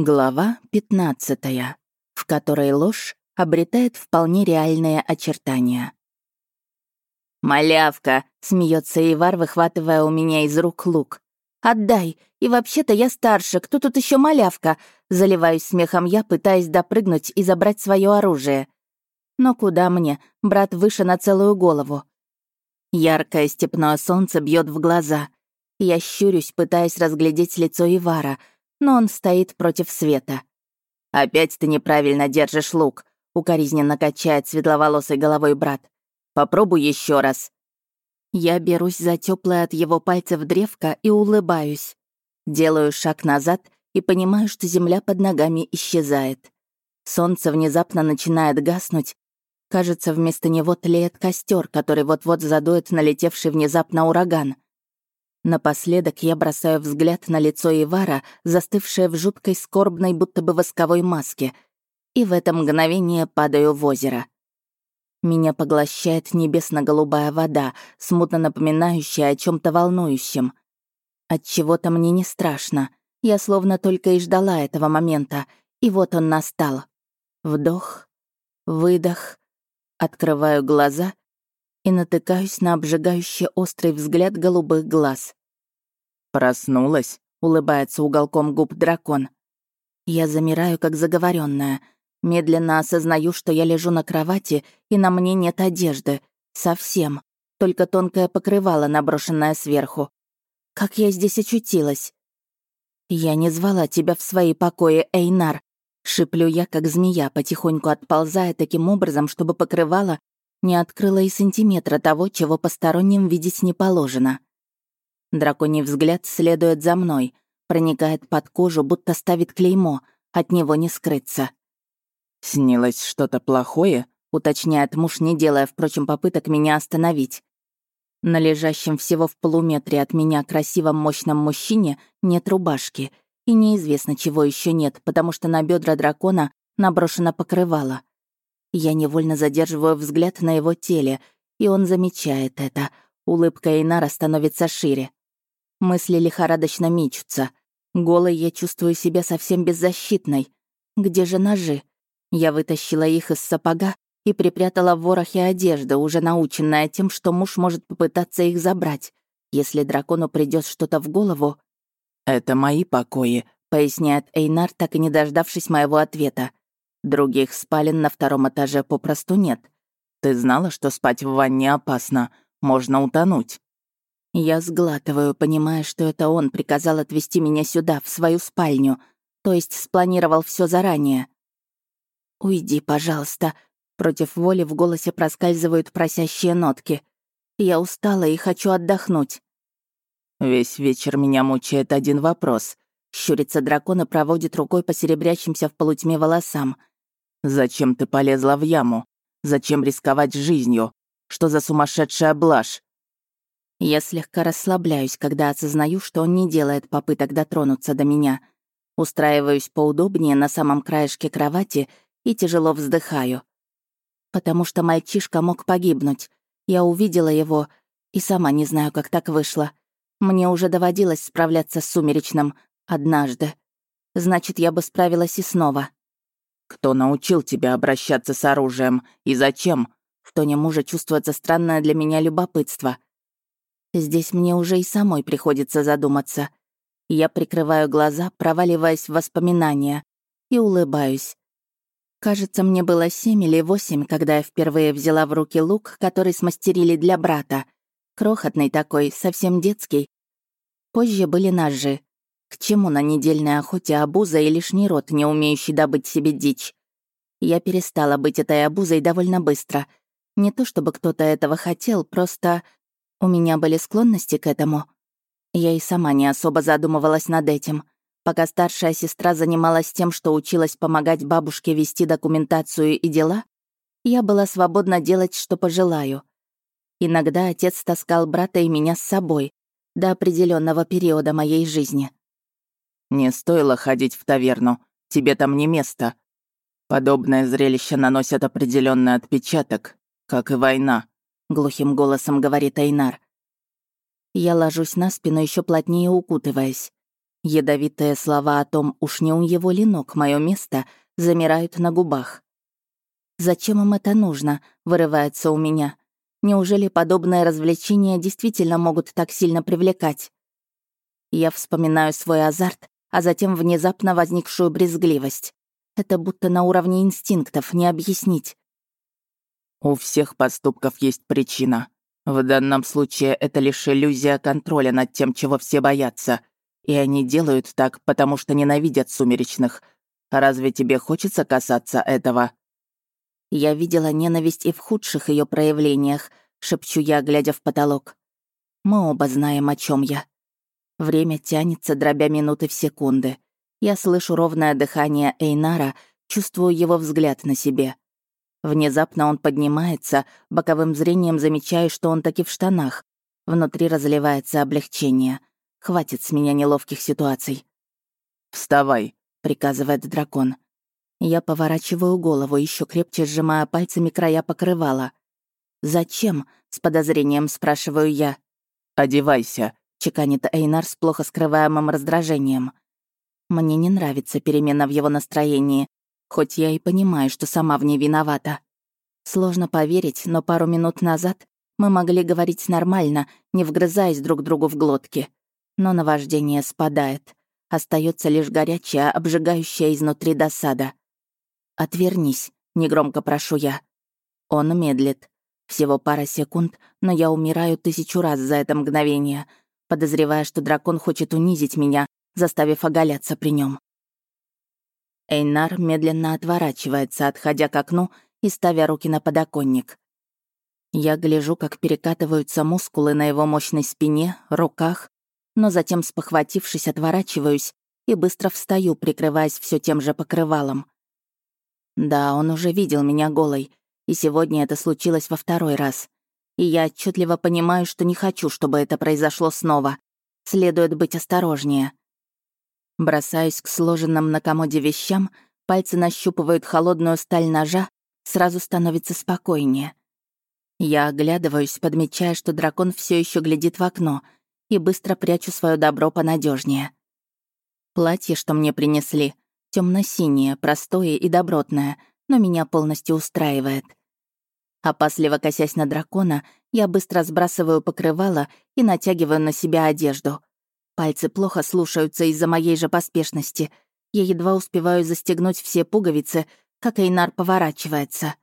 Глава 15, в которой ложь обретает вполне реальные очертания. «Малявка!» — смеется Ивар, выхватывая у меня из рук лук. «Отдай! И вообще-то я старше, кто тут еще малявка?» Заливаюсь смехом я, пытаясь допрыгнуть и забрать свое оружие. Но куда мне? Брат выше на целую голову. Яркое степное солнце бьет в глаза. Я щурюсь, пытаясь разглядеть лицо Ивара — но он стоит против света. «Опять ты неправильно держишь лук», — укоризненно качает светловолосой головой брат. «Попробуй еще раз». Я берусь за теплое от его пальцев древко и улыбаюсь. Делаю шаг назад и понимаю, что земля под ногами исчезает. Солнце внезапно начинает гаснуть. Кажется, вместо него тлеет костер, который вот-вот задует налетевший внезапно ураган — Напоследок я бросаю взгляд на лицо Ивара, застывшее в жуткой скорбной, будто бы восковой маске, и в это мгновение падаю в озеро. Меня поглощает небесно-голубая вода, смутно напоминающая о чем то волнующем. От чего то мне не страшно. Я словно только и ждала этого момента, и вот он настал. Вдох, выдох, открываю глаза и натыкаюсь на обжигающий острый взгляд голубых глаз. «Проснулась», — улыбается уголком губ дракон. Я замираю, как заговоренная. Медленно осознаю, что я лежу на кровати, и на мне нет одежды. Совсем. Только тонкое покрывало, наброшенное сверху. Как я здесь очутилась? «Я не звала тебя в свои покои, Эйнар», — шиплю я, как змея, потихоньку отползая таким образом, чтобы покрывало не открыло и сантиметра того, чего посторонним видеть не положено. Драконий взгляд следует за мной, проникает под кожу, будто ставит клеймо, от него не скрыться. «Снилось что-то плохое?» — уточняет муж, не делая, впрочем, попыток меня остановить. На лежащем всего в полуметре от меня красивом мощном мужчине нет рубашки, и неизвестно, чего еще нет, потому что на бедра дракона наброшено покрывало. Я невольно задерживаю взгляд на его теле, и он замечает это. Улыбка Инара становится шире. Мысли лихорадочно мечутся. Голой я чувствую себя совсем беззащитной. Где же ножи? Я вытащила их из сапога и припрятала в ворохе одежды, уже наученная тем, что муж может попытаться их забрать. Если дракону придет что-то в голову... «Это мои покои», — поясняет Эйнар, так и не дождавшись моего ответа. Других спален на втором этаже попросту нет. Ты знала, что спать в ванне опасно? Можно утонуть. Я сглатываю, понимая, что это он приказал отвезти меня сюда, в свою спальню, то есть спланировал все заранее. «Уйди, пожалуйста», — против воли в голосе проскальзывают просящие нотки. «Я устала и хочу отдохнуть». «Весь вечер меня мучает один вопрос», — щурится дракон и проводит рукой по серебрящимся в полутьме волосам. «Зачем ты полезла в яму? Зачем рисковать жизнью? Что за сумасшедшая блажь?» Я слегка расслабляюсь, когда осознаю, что он не делает попыток дотронуться до меня. Устраиваюсь поудобнее на самом краешке кровати и тяжело вздыхаю. Потому что мальчишка мог погибнуть. Я увидела его и сама не знаю, как так вышло. Мне уже доводилось справляться с сумеречным однажды. Значит, я бы справилась и снова. «Кто научил тебя обращаться с оружием? И зачем?» В тоне мужа чувствуется странное для меня любопытство. Здесь мне уже и самой приходится задуматься. Я прикрываю глаза, проваливаясь в воспоминания, и улыбаюсь. Кажется, мне было семь или восемь, когда я впервые взяла в руки лук, который смастерили для брата. Крохотный такой, совсем детский. Позже были ножи. К чему на недельной охоте обуза и лишний рот, не умеющий добыть себе дичь? Я перестала быть этой обузой довольно быстро. Не то чтобы кто-то этого хотел, просто у меня были склонности к этому. Я и сама не особо задумывалась над этим. Пока старшая сестра занималась тем, что училась помогать бабушке вести документацию и дела, я была свободна делать, что пожелаю. Иногда отец таскал брата и меня с собой до определенного периода моей жизни. Не стоило ходить в таверну, тебе там не место. Подобное зрелище наносит определенный отпечаток, как и война», — глухим голосом говорит Айнар. Я ложусь на спину, еще плотнее укутываясь. Ядовитые слова о том, уж не у его ли ног мое место, замирают на губах. «Зачем им это нужно?» — вырывается у меня. «Неужели подобные развлечения действительно могут так сильно привлекать?» Я вспоминаю свой азарт, а затем внезапно возникшую брезгливость. Это будто на уровне инстинктов, не объяснить. У всех поступков есть причина. В данном случае это лишь иллюзия контроля над тем, чего все боятся. И они делают так, потому что ненавидят сумеречных. Разве тебе хочется касаться этого? Я видела ненависть и в худших ее проявлениях, шепчу я, глядя в потолок. Мы оба знаем, о чем я. Время тянется, дробя минуты в секунды. Я слышу ровное дыхание Эйнара, чувствую его взгляд на себе. Внезапно он поднимается, боковым зрением замечаю, что он таки в штанах. Внутри разливается облегчение. Хватит с меня неловких ситуаций. «Вставай», — приказывает дракон. Я поворачиваю голову, еще крепче сжимая пальцами края покрывала. «Зачем?» — с подозрением спрашиваю я. «Одевайся», — чеканит Эйнар с плохо скрываемым раздражением. Мне не нравится перемена в его настроении, хоть я и понимаю, что сама в ней виновата. Сложно поверить, но пару минут назад мы могли говорить нормально, не вгрызаясь друг другу в глотки. Но наваждение спадает. Остается лишь горячая, обжигающая изнутри досада. «Отвернись», — негромко прошу я. Он медлит. Всего пара секунд, но я умираю тысячу раз за это мгновение, подозревая, что дракон хочет унизить меня, заставив оголяться при нем. Эйнар медленно отворачивается, отходя к окну и ставя руки на подоконник. Я гляжу, как перекатываются мускулы на его мощной спине, руках, но затем, спохватившись, отворачиваюсь и быстро встаю, прикрываясь все тем же покрывалом. Да, он уже видел меня голой, и сегодня это случилось во второй раз. И я отчетливо понимаю, что не хочу, чтобы это произошло снова. Следует быть осторожнее. Бросаюсь к сложенным на комоде вещам, пальцы нащупывают холодную сталь ножа, сразу становится спокойнее. Я оглядываюсь, подмечая, что дракон все еще глядит в окно, и быстро прячу свое добро понадежнее. Платье, что мне принесли, Темно-синее, простое и добротное, но меня полностью устраивает. Опасливо косясь на дракона, я быстро сбрасываю покрывало и натягиваю на себя одежду. Пальцы плохо слушаются из-за моей же поспешности. Я едва успеваю застегнуть все пуговицы, как Эйнар поворачивается.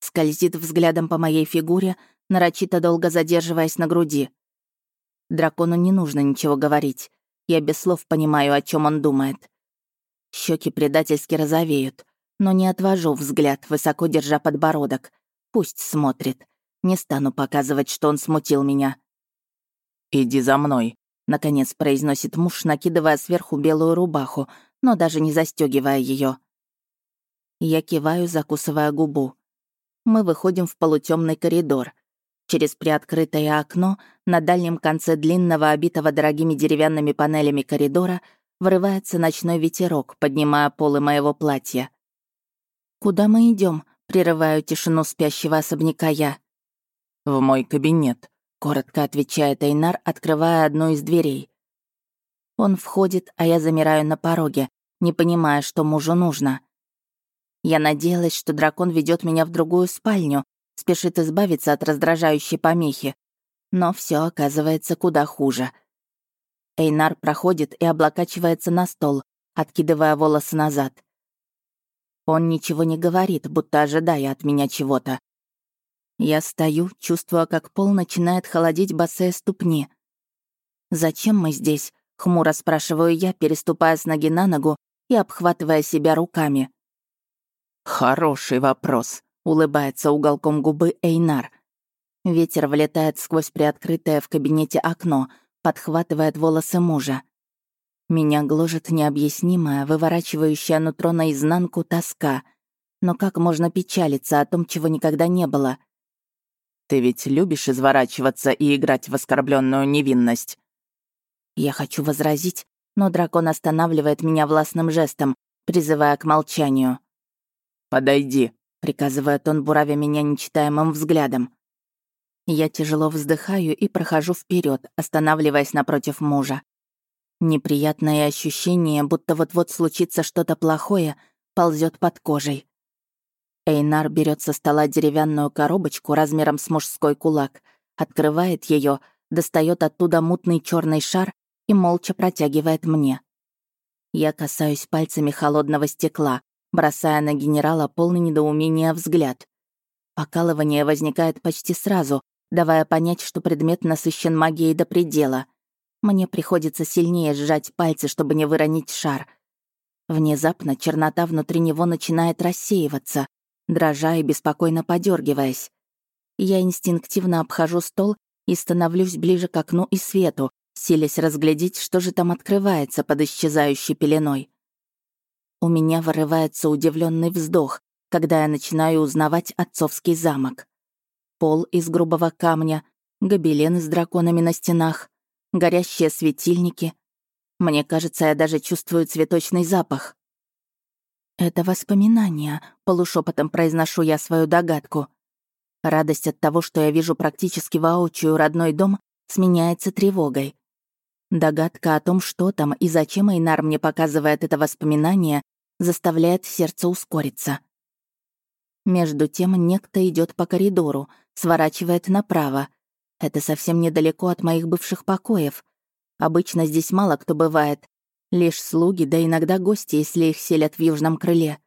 Скользит взглядом по моей фигуре, нарочито долго задерживаясь на груди. Дракону не нужно ничего говорить. Я без слов понимаю, о чем он думает. Щеки предательски розовеют, но не отвожу взгляд, высоко держа подбородок. Пусть смотрит. Не стану показывать, что он смутил меня. «Иди за мной», — наконец произносит муж, накидывая сверху белую рубаху, но даже не застегивая ее. Я киваю, закусывая губу. Мы выходим в полутемный коридор. Через приоткрытое окно на дальнем конце длинного, обитого дорогими деревянными панелями коридора врывается ночной ветерок, поднимая полы моего платья. «Куда мы идем? прерываю тишину спящего особняка я. «В мой кабинет», — коротко отвечает Эйнар, открывая одну из дверей. Он входит, а я замираю на пороге, не понимая, что мужу нужно. Я надеялась, что дракон ведет меня в другую спальню, спешит избавиться от раздражающей помехи. Но все оказывается куда хуже — Эйнар проходит и облокачивается на стол, откидывая волосы назад. Он ничего не говорит, будто ожидая от меня чего-то. Я стою, чувствуя, как пол начинает холодить босые ступни. «Зачем мы здесь?» — хмуро спрашиваю я, переступая с ноги на ногу и обхватывая себя руками. «Хороший вопрос», — улыбается уголком губы Эйнар. Ветер влетает сквозь приоткрытое в кабинете окно — подхватывает волосы мужа. Меня гложет необъяснимая, выворачивающая нутро наизнанку тоска. Но как можно печалиться о том, чего никогда не было? «Ты ведь любишь изворачиваться и играть в оскорбленную невинность?» Я хочу возразить, но дракон останавливает меня властным жестом, призывая к молчанию. «Подойди», — приказывает он, буравя меня нечитаемым взглядом. Я тяжело вздыхаю и прохожу вперед, останавливаясь напротив мужа. Неприятное ощущение, будто вот-вот случится что-то плохое, ползет под кожей. Эйнар берет со стола деревянную коробочку размером с мужской кулак, открывает ее, достает оттуда мутный черный шар и молча протягивает мне. Я касаюсь пальцами холодного стекла, бросая на генерала полный недоумения взгляд. Покалывание возникает почти сразу, давая понять, что предмет насыщен магией до предела. Мне приходится сильнее сжать пальцы, чтобы не выронить шар. Внезапно чернота внутри него начинает рассеиваться, дрожа и беспокойно подергиваясь. Я инстинктивно обхожу стол и становлюсь ближе к окну и свету, силясь разглядеть, что же там открывается под исчезающей пеленой. У меня вырывается удивленный вздох, когда я начинаю узнавать отцовский замок. Пол из грубого камня, гобелены с драконами на стенах, горящие светильники. Мне кажется, я даже чувствую цветочный запах. «Это воспоминания», — полушепотом произношу я свою догадку. Радость от того, что я вижу практически воочию родной дом, сменяется тревогой. Догадка о том, что там и зачем Эйнар мне показывает это воспоминание, заставляет сердце ускориться. Между тем некто идет по коридору, сворачивает направо, это совсем недалеко от моих бывших покоев. Обычно здесь мало кто бывает. Лишь слуги, да иногда гости, если их селят в южном крыле.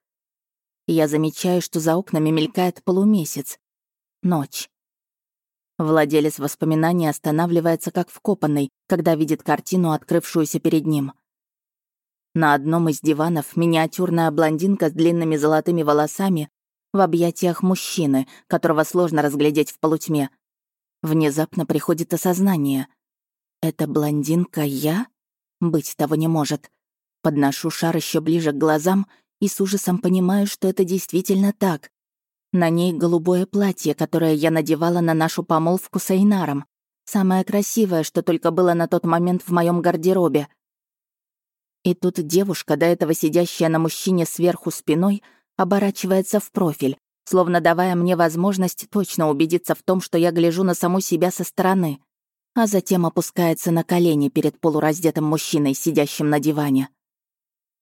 Я замечаю, что за окнами мелькает полумесяц. Ночь. Владелец воспоминаний останавливается как вкопанный, когда видит картину, открывшуюся перед ним. На одном из диванов миниатюрная блондинка с длинными золотыми волосами в объятиях мужчины, которого сложно разглядеть в полутьме. Внезапно приходит осознание. «Это блондинка я? Быть того не может». Подношу шар еще ближе к глазам и с ужасом понимаю, что это действительно так. На ней голубое платье, которое я надевала на нашу помолвку с Эйнаром. Самое красивое, что только было на тот момент в моем гардеробе. И тут девушка, до этого сидящая на мужчине сверху спиной, оборачивается в профиль, словно давая мне возможность точно убедиться в том, что я гляжу на саму себя со стороны, а затем опускается на колени перед полураздетым мужчиной, сидящим на диване.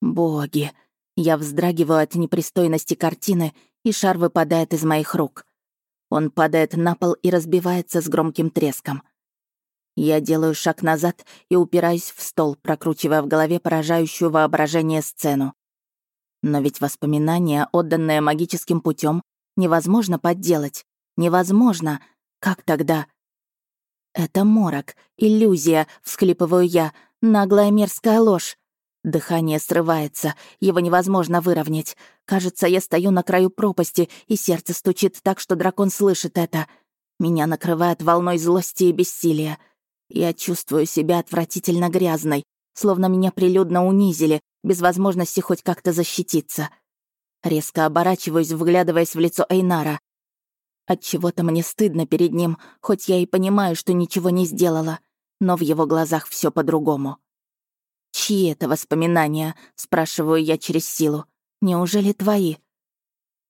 Боги! Я вздрагиваю от непристойности картины, и шар выпадает из моих рук. Он падает на пол и разбивается с громким треском. Я делаю шаг назад и упираюсь в стол, прокручивая в голове поражающую воображение сцену. Но ведь воспоминания, отданные магическим путем, невозможно подделать. Невозможно. Как тогда? Это морок, иллюзия, всхлипываю я, наглая мерзкая ложь. Дыхание срывается, его невозможно выровнять. Кажется, я стою на краю пропасти, и сердце стучит так, что дракон слышит это. Меня накрывает волной злости и бессилия. Я чувствую себя отвратительно грязной, словно меня прилюдно унизили, без возможности хоть как-то защититься. Резко оборачиваюсь, вглядываясь в лицо Эйнара. От чего то мне стыдно перед ним, хоть я и понимаю, что ничего не сделала, но в его глазах все по-другому. «Чьи это воспоминания?» — спрашиваю я через силу. «Неужели твои?»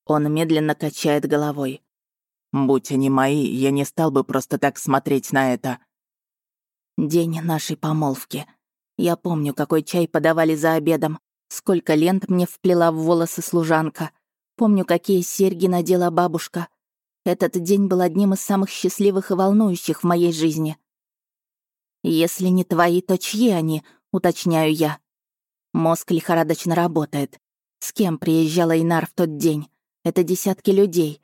Он медленно качает головой. «Будь они мои, я не стал бы просто так смотреть на это». День нашей помолвки. Я помню, какой чай подавали за обедом, Сколько лент мне вплела в волосы служанка. Помню, какие серьги надела бабушка. Этот день был одним из самых счастливых и волнующих в моей жизни. «Если не твои, то чьи они?» — уточняю я. Мозг лихорадочно работает. С кем приезжал Инар в тот день? Это десятки людей.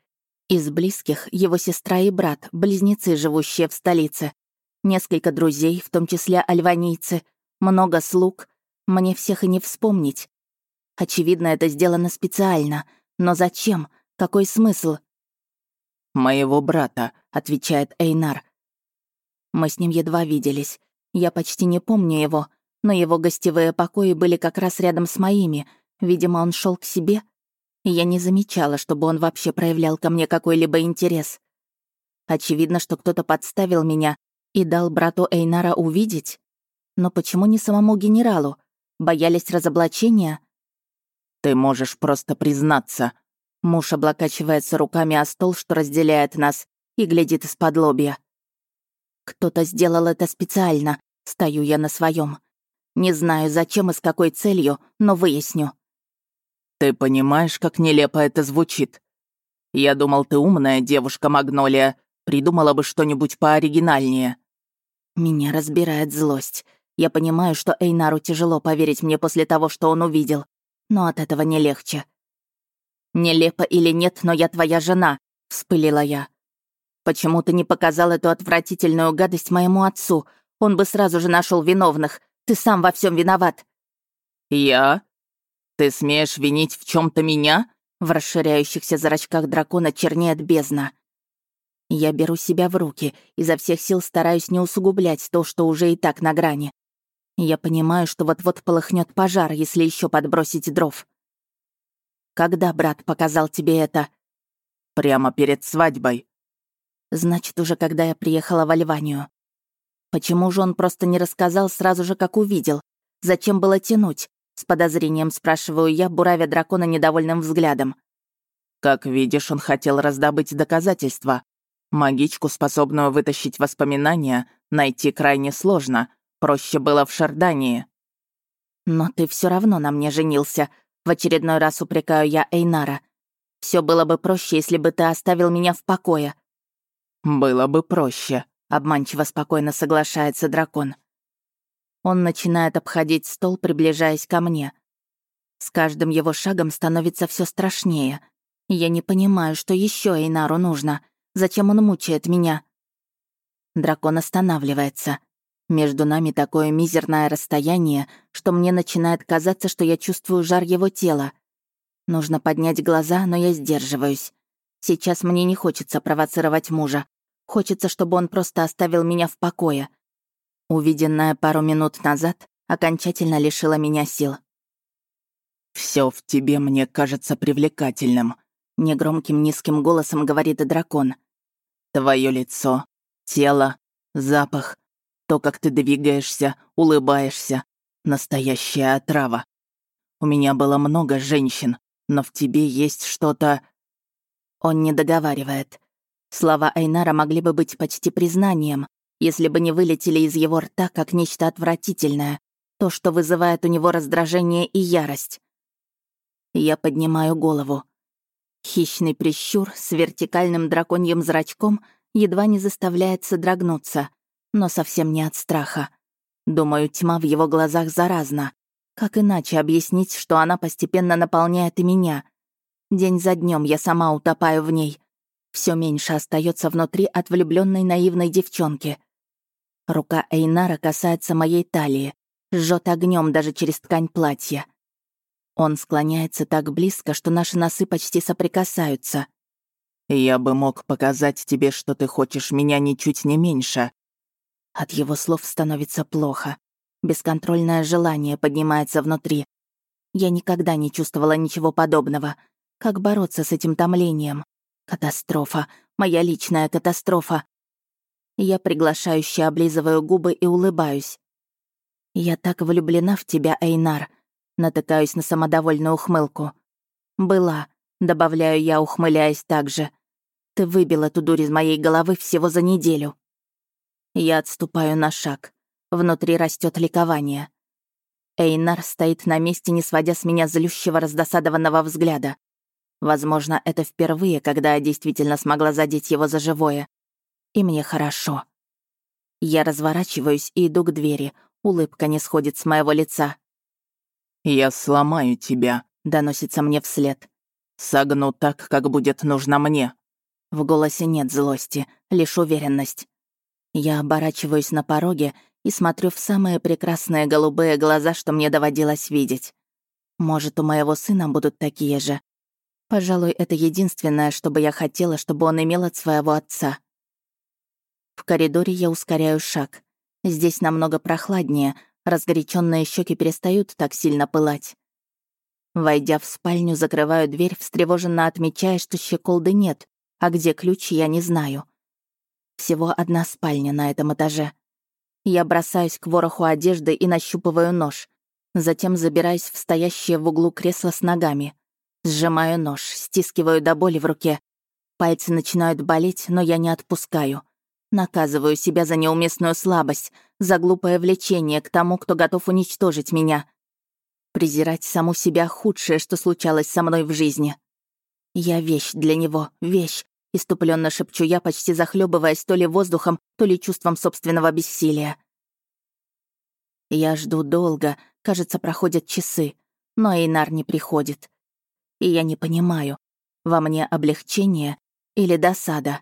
Из близких — его сестра и брат, близнецы, живущие в столице. Несколько друзей, в том числе альванийцы. Много слуг, мне всех и не вспомнить. Очевидно, это сделано специально. Но зачем? Какой смысл? «Моего брата», — отвечает Эйнар. Мы с ним едва виделись. Я почти не помню его, но его гостевые покои были как раз рядом с моими. Видимо, он шел к себе. Я не замечала, чтобы он вообще проявлял ко мне какой-либо интерес. Очевидно, что кто-то подставил меня и дал брату Эйнара увидеть. Но почему не самому генералу? Боялись разоблачения? Ты можешь просто признаться. Муж облокачивается руками о стол, что разделяет нас, и глядит из-под лобья. Кто-то сделал это специально. Стою я на своем. Не знаю, зачем и с какой целью, но выясню. Ты понимаешь, как нелепо это звучит? Я думал, ты умная девушка, Магнолия. Придумала бы что-нибудь пооригинальнее. Меня разбирает злость. Я понимаю, что Эйнару тяжело поверить мне после того, что он увидел. Но от этого не легче. «Нелепо или нет, но я твоя жена», — вспылила я. «Почему ты не показал эту отвратительную гадость моему отцу? Он бы сразу же нашел виновных. Ты сам во всем виноват». «Я? Ты смеешь винить в чем то меня?» В расширяющихся зрачках дракона чернеет бездна. Я беру себя в руки, изо всех сил стараюсь не усугублять то, что уже и так на грани. Я понимаю, что вот-вот полыхнет пожар, если еще подбросить дров. Когда брат показал тебе это? Прямо перед свадьбой. Значит, уже когда я приехала в Альванию. Почему же он просто не рассказал сразу же, как увидел? Зачем было тянуть? С подозрением спрашиваю я, буравя дракона недовольным взглядом. Как видишь, он хотел раздобыть доказательства. Магичку, способную вытащить воспоминания, найти крайне сложно. Проще было в Шардании. Но ты все равно на мне женился, в очередной раз упрекаю я Эйнара. Все было бы проще, если бы ты оставил меня в покое. Было бы проще, обманчиво спокойно соглашается дракон. Он начинает обходить стол, приближаясь ко мне. С каждым его шагом становится все страшнее. Я не понимаю, что еще Эйнару нужно. Зачем он мучает меня? Дракон останавливается. Между нами такое мизерное расстояние, что мне начинает казаться, что я чувствую жар его тела. Нужно поднять глаза, но я сдерживаюсь. Сейчас мне не хочется провоцировать мужа. Хочется, чтобы он просто оставил меня в покое. Увиденное пару минут назад окончательно лишило меня сил. Все в тебе мне кажется привлекательным», — негромким низким голосом говорит дракон. «Твое лицо, тело, запах, то, как ты двигаешься, улыбаешься. Настоящая отрава. У меня было много женщин, но в тебе есть что-то...» Он не договаривает. Слова Айнара могли бы быть почти признанием, если бы не вылетели из его рта как нечто отвратительное, то, что вызывает у него раздражение и ярость. Я поднимаю голову. Хищный прищур с вертикальным драконьим зрачком едва не заставляет содрогнуться — но совсем не от страха. Думаю, тьма в его глазах заразна. Как иначе объяснить, что она постепенно наполняет и меня? День за днем я сама утопаю в ней. Все меньше остается внутри от влюбленной наивной девчонки. Рука Эйнара касается моей талии, жжет огнем даже через ткань платья. Он склоняется так близко, что наши носы почти соприкасаются. «Я бы мог показать тебе, что ты хочешь меня ничуть не меньше», от его слов становится плохо. Бесконтрольное желание поднимается внутри. Я никогда не чувствовала ничего подобного. Как бороться с этим томлением? Катастрофа. Моя личная катастрофа. Я приглашающе облизываю губы и улыбаюсь. «Я так влюблена в тебя, Эйнар», натыкаюсь на самодовольную ухмылку. «Была», — добавляю я, ухмыляясь так же. «Ты выбил эту дурь из моей головы всего за неделю». Я отступаю на шаг. Внутри растет ликование. Эйнар стоит на месте, не сводя с меня злющего раздосадованного взгляда. Возможно, это впервые, когда я действительно смогла задеть его за живое. И мне хорошо. Я разворачиваюсь и иду к двери. Улыбка не сходит с моего лица. «Я сломаю тебя», — доносится мне вслед. «Согну так, как будет нужно мне». В голосе нет злости, лишь уверенность. Я оборачиваюсь на пороге и смотрю в самые прекрасные голубые глаза, что мне доводилось видеть. Может, у моего сына будут такие же. Пожалуй, это единственное, что бы я хотела, чтобы он имел от своего отца. В коридоре я ускоряю шаг. Здесь намного прохладнее, разгоряченные щеки перестают так сильно пылать. Войдя в спальню, закрываю дверь, встревоженно отмечая, что щеколды нет, а где ключ, я не знаю. Всего одна спальня на этом этаже. Я бросаюсь к вороху одежды и нащупываю нож. Затем забираюсь в стоящее в углу кресло с ногами. Сжимаю нож, стискиваю до боли в руке. Пальцы начинают болеть, но я не отпускаю. Наказываю себя за неуместную слабость, за глупое влечение к тому, кто готов уничтожить меня. Презирать саму себя — худшее, что случалось со мной в жизни. Я вещь для него, вещь, иступленно шепчу я, почти захлебываясь то ли воздухом, то ли чувством собственного бессилия. Я жду долго, кажется, проходят часы, но Эйнар не приходит. И я не понимаю, во мне облегчение или досада.